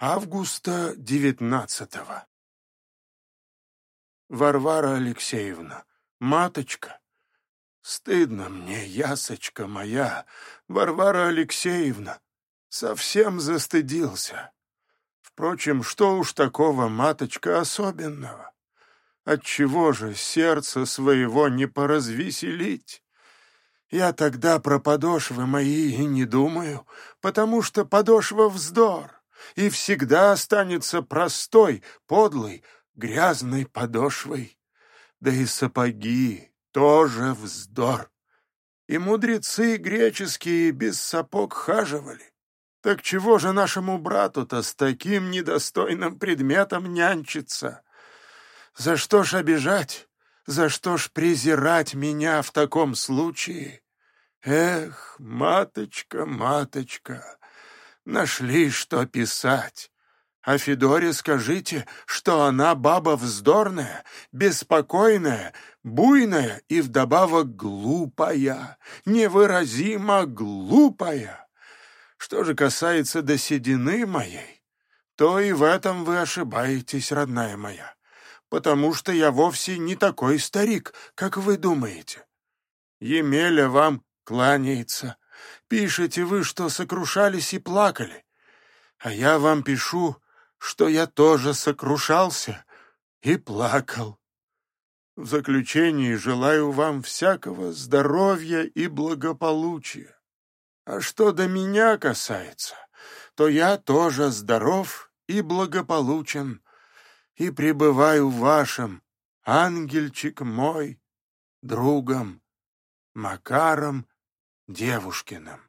августа девятнадцатого. Варвара Алексеевна, маточка, стыдно мне, ясочка моя, Варвара Алексеевна, совсем застыдился. Впрочем, что уж такого, маточка, особенного? Отчего же сердце своего не поразвеселить? Я тогда про подошвы мои и не думаю, потому что подошва вздор и всегда останется простой, подлой, грязной подошвой. Да и сапоги тоже вздор. И мудрецы греческие без сапог хаживали. Так чего же нашему брату-то с таким недостойным предметом нянчиться? За что ж обижать? За что ж презирать меня в таком случае? Эх, маточка, маточка, нашли, что писать. А Федоре скажите, что она баба вздорная, беспокойная, буйная и вдобавок глупая, невыразимо глупая. Что же касается до седины моей, то и в этом вы ошибаетесь, родная моя, потому что я вовсе не такой старик, как вы думаете. Емеля вам кланяется. Пишете вы, что сокрушались и плакали, а я вам пишу, что я тоже сокрушался и плакал. В заключении желаю вам всякого здоровья и благополучия. А что до меня касается, то я тоже здоров и благополучен, и пребываю вашим, ангельчик мой, другом, Макаром Девушкиным.